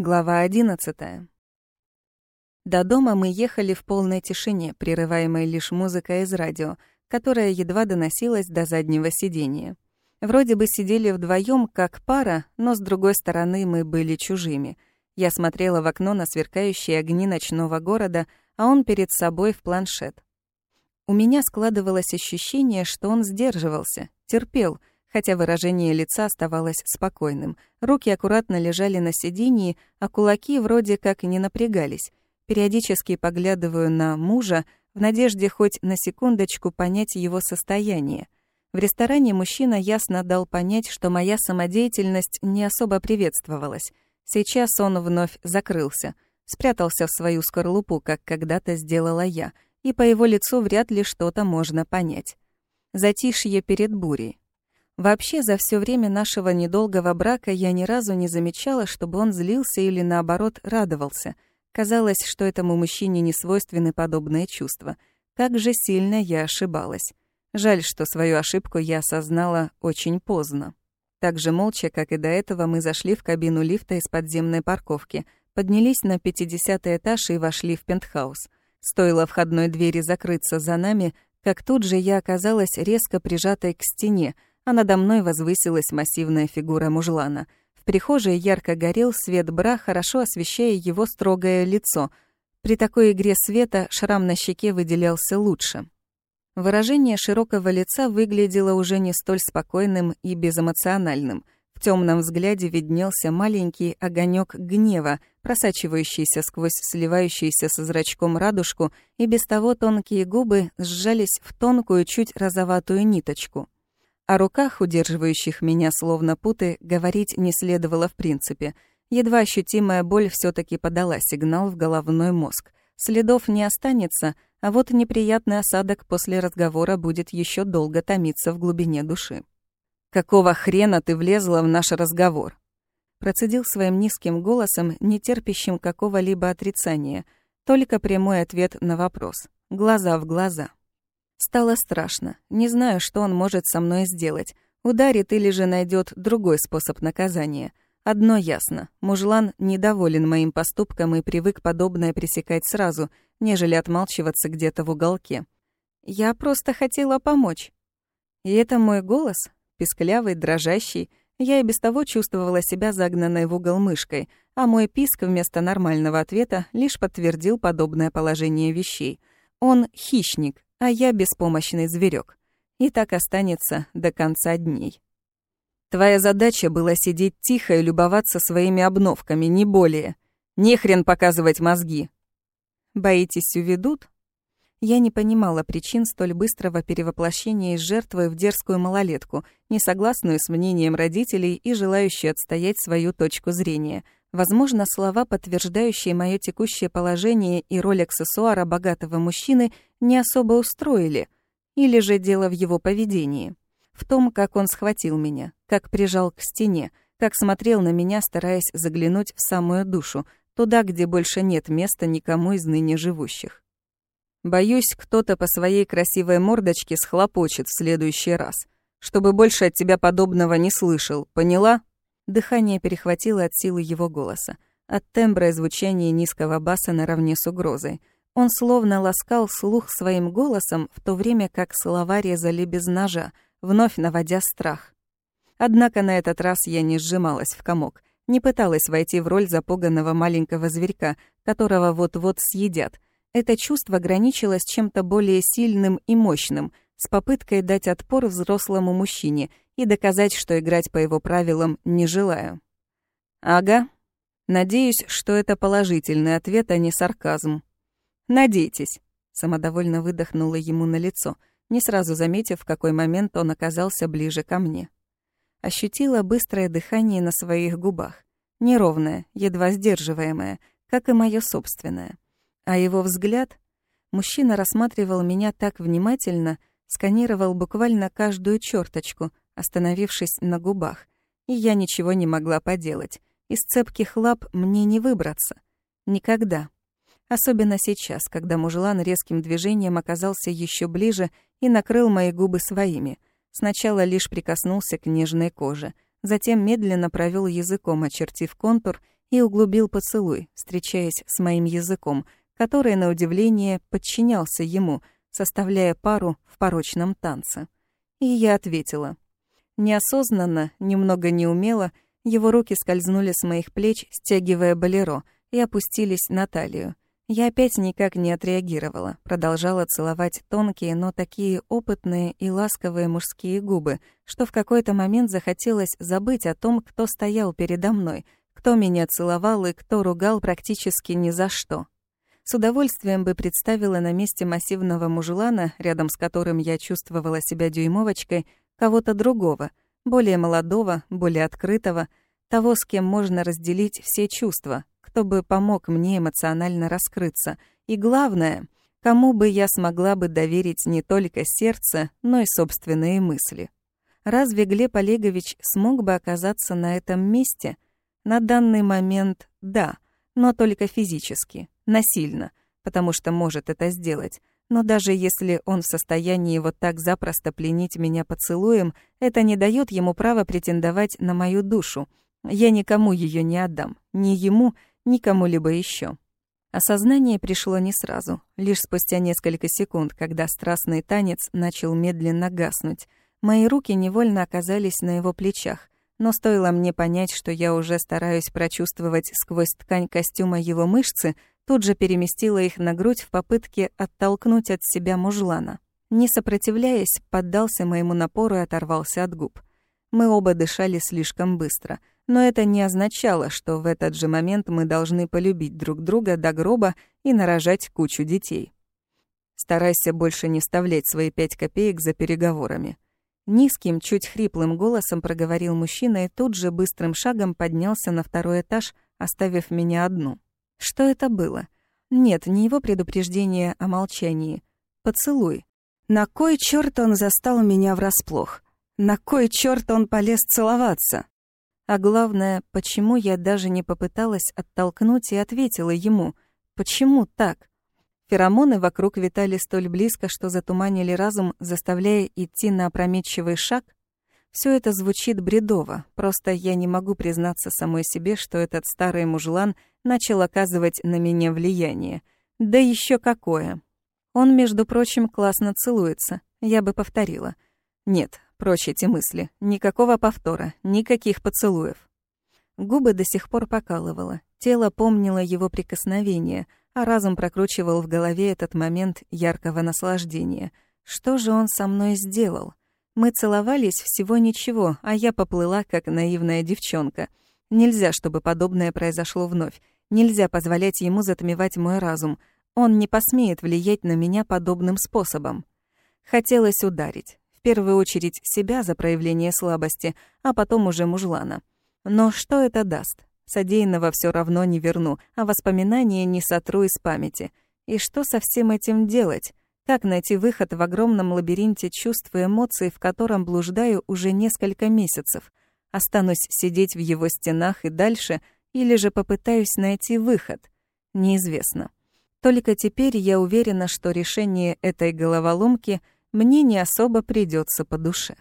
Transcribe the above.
Глава одиннадцатая. До дома мы ехали в полной тишине, прерываемой лишь музыкой из радио, которая едва доносилась до заднего сидения. Вроде бы сидели вдвоем как пара, но с другой стороны мы были чужими. Я смотрела в окно на сверкающие огни ночного города, а он перед собой в планшет. У меня складывалось ощущение, что он сдерживался, терпел — хотя выражение лица оставалось спокойным. Руки аккуратно лежали на сиденье, а кулаки вроде как не напрягались. Периодически поглядываю на мужа в надежде хоть на секундочку понять его состояние. В ресторане мужчина ясно дал понять, что моя самодеятельность не особо приветствовалась. Сейчас он вновь закрылся, спрятался в свою скорлупу, как когда-то сделала я, и по его лицу вряд ли что-то можно понять. Затишье перед бурей. Вообще, за все время нашего недолгого брака я ни разу не замечала, чтобы он злился или, наоборот, радовался. Казалось, что этому мужчине не свойственны подобные чувства. Как же сильно я ошибалась. Жаль, что свою ошибку я осознала очень поздно. Так же молча, как и до этого, мы зашли в кабину лифта из подземной парковки, поднялись на 50 этаж и вошли в пентхаус. Стоило входной двери закрыться за нами, как тут же я оказалась резко прижатой к стене — а надо мной возвысилась массивная фигура мужлана. В прихожей ярко горел свет бра, хорошо освещая его строгое лицо. При такой игре света шрам на щеке выделялся лучше. Выражение широкого лица выглядело уже не столь спокойным и безэмоциональным. В темном взгляде виднелся маленький огонек гнева, просачивающийся сквозь сливающийся со зрачком радужку, и без того тонкие губы сжались в тонкую, чуть розоватую ниточку. О руках, удерживающих меня словно путы, говорить не следовало в принципе. Едва ощутимая боль все таки подала сигнал в головной мозг. Следов не останется, а вот неприятный осадок после разговора будет еще долго томиться в глубине души. «Какого хрена ты влезла в наш разговор?» Процедил своим низким голосом, не терпящим какого-либо отрицания, только прямой ответ на вопрос. Глаза в глаза. Стало страшно. Не знаю, что он может со мной сделать. Ударит или же найдет другой способ наказания. Одно ясно. Мужлан недоволен моим поступком и привык подобное пресекать сразу, нежели отмалчиваться где-то в уголке. Я просто хотела помочь. И это мой голос, писклявый, дрожащий. Я и без того чувствовала себя загнанной в угол мышкой, а мой писк вместо нормального ответа лишь подтвердил подобное положение вещей. Он хищник, а я беспомощный зверек. И так останется до конца дней. Твоя задача была сидеть тихо и любоваться своими обновками, не более. Не хрен показывать мозги. Боитесь, уведут? Я не понимала причин столь быстрого перевоплощения из жертвы в дерзкую малолетку, не согласную с мнением родителей и желающую отстоять свою точку зрения — Возможно, слова, подтверждающие мое текущее положение и роль аксессуара богатого мужчины, не особо устроили. Или же дело в его поведении. В том, как он схватил меня, как прижал к стене, как смотрел на меня, стараясь заглянуть в самую душу, туда, где больше нет места никому из ныне живущих. Боюсь, кто-то по своей красивой мордочке схлопочет в следующий раз. Чтобы больше от тебя подобного не слышал, поняла? Дыхание перехватило от силы его голоса, от тембра и звучания низкого баса наравне с угрозой. Он словно ласкал слух своим голосом, в то время как слова резали без ножа, вновь наводя страх. Однако на этот раз я не сжималась в комок, не пыталась войти в роль запуганного маленького зверька, которого вот-вот съедят. Это чувство граничило чем-то более сильным и мощным, с попыткой дать отпор взрослому мужчине и доказать, что играть по его правилам не желаю. Ага. Надеюсь, что это положительный ответ, а не сарказм. Надейтесь, самодовольно выдохнула ему на лицо, не сразу заметив, в какой момент он оказался ближе ко мне. Ощутила быстрое дыхание на своих губах, неровное, едва сдерживаемое, как и мое собственное. А его взгляд... Мужчина рассматривал меня так внимательно, сканировал буквально каждую черточку, остановившись на губах, и я ничего не могла поделать. Из цепких лап мне не выбраться. Никогда. Особенно сейчас, когда мужлан резким движением оказался еще ближе и накрыл мои губы своими. Сначала лишь прикоснулся к нежной коже, затем медленно провел языком, очертив контур, и углубил поцелуй, встречаясь с моим языком, который, на удивление, подчинялся ему, составляя пару в порочном танце. И я ответила. Неосознанно, немного неумело, его руки скользнули с моих плеч, стягивая болеро, и опустились на талию. Я опять никак не отреагировала, продолжала целовать тонкие, но такие опытные и ласковые мужские губы, что в какой-то момент захотелось забыть о том, кто стоял передо мной, кто меня целовал и кто ругал практически ни за что. С удовольствием бы представила на месте массивного мужлана, рядом с которым я чувствовала себя дюймовочкой, кого-то другого, более молодого, более открытого, того, с кем можно разделить все чувства, кто бы помог мне эмоционально раскрыться. И главное, кому бы я смогла бы доверить не только сердце, но и собственные мысли. Разве Глеб Олегович смог бы оказаться на этом месте? На данный момент — да, но только физически, насильно, потому что может это сделать. Но даже если он в состоянии вот так запросто пленить меня поцелуем, это не дает ему права претендовать на мою душу. Я никому ее не отдам, ни ему, ни кому-либо еще. Осознание пришло не сразу, лишь спустя несколько секунд, когда страстный танец начал медленно гаснуть. Мои руки невольно оказались на его плечах, но стоило мне понять, что я уже стараюсь прочувствовать сквозь ткань костюма его мышцы, тут же переместила их на грудь в попытке оттолкнуть от себя мужлана. Не сопротивляясь, поддался моему напору и оторвался от губ. Мы оба дышали слишком быстро — но это не означало, что в этот же момент мы должны полюбить друг друга до гроба и нарожать кучу детей. Старайся больше не вставлять свои пять копеек за переговорами. Низким, чуть хриплым голосом проговорил мужчина и тут же быстрым шагом поднялся на второй этаж, оставив меня одну. Что это было? Нет, не его предупреждение о молчании. Поцелуй. На кой черт он застал меня врасплох? На кой черт он полез целоваться? А главное, почему я даже не попыталась оттолкнуть и ответила ему? Почему так? Феромоны вокруг витали столь близко, что затуманили разум, заставляя идти на опрометчивый шаг? Все это звучит бредово, просто я не могу признаться самой себе, что этот старый мужлан начал оказывать на меня влияние. Да еще какое! Он, между прочим, классно целуется, я бы повторила. Нет, Прочь эти мысли. Никакого повтора, никаких поцелуев. Губы до сих пор покалывало. Тело помнило его прикосновение, а разум прокручивал в голове этот момент яркого наслаждения. Что же он со мной сделал? Мы целовались всего ничего, а я поплыла, как наивная девчонка. Нельзя, чтобы подобное произошло вновь. Нельзя позволять ему затмевать мой разум. Он не посмеет влиять на меня подобным способом. Хотелось ударить. В первую очередь себя за проявление слабости, а потом уже мужлана. Но что это даст? Содеянного все равно не верну, а воспоминания не сотру из памяти. И что со всем этим делать? Как найти выход в огромном лабиринте чувств и эмоций, в котором блуждаю уже несколько месяцев? Останусь сидеть в его стенах и дальше, или же попытаюсь найти выход? Неизвестно. Только теперь я уверена, что решение этой головоломки — мне не особо придется по душе.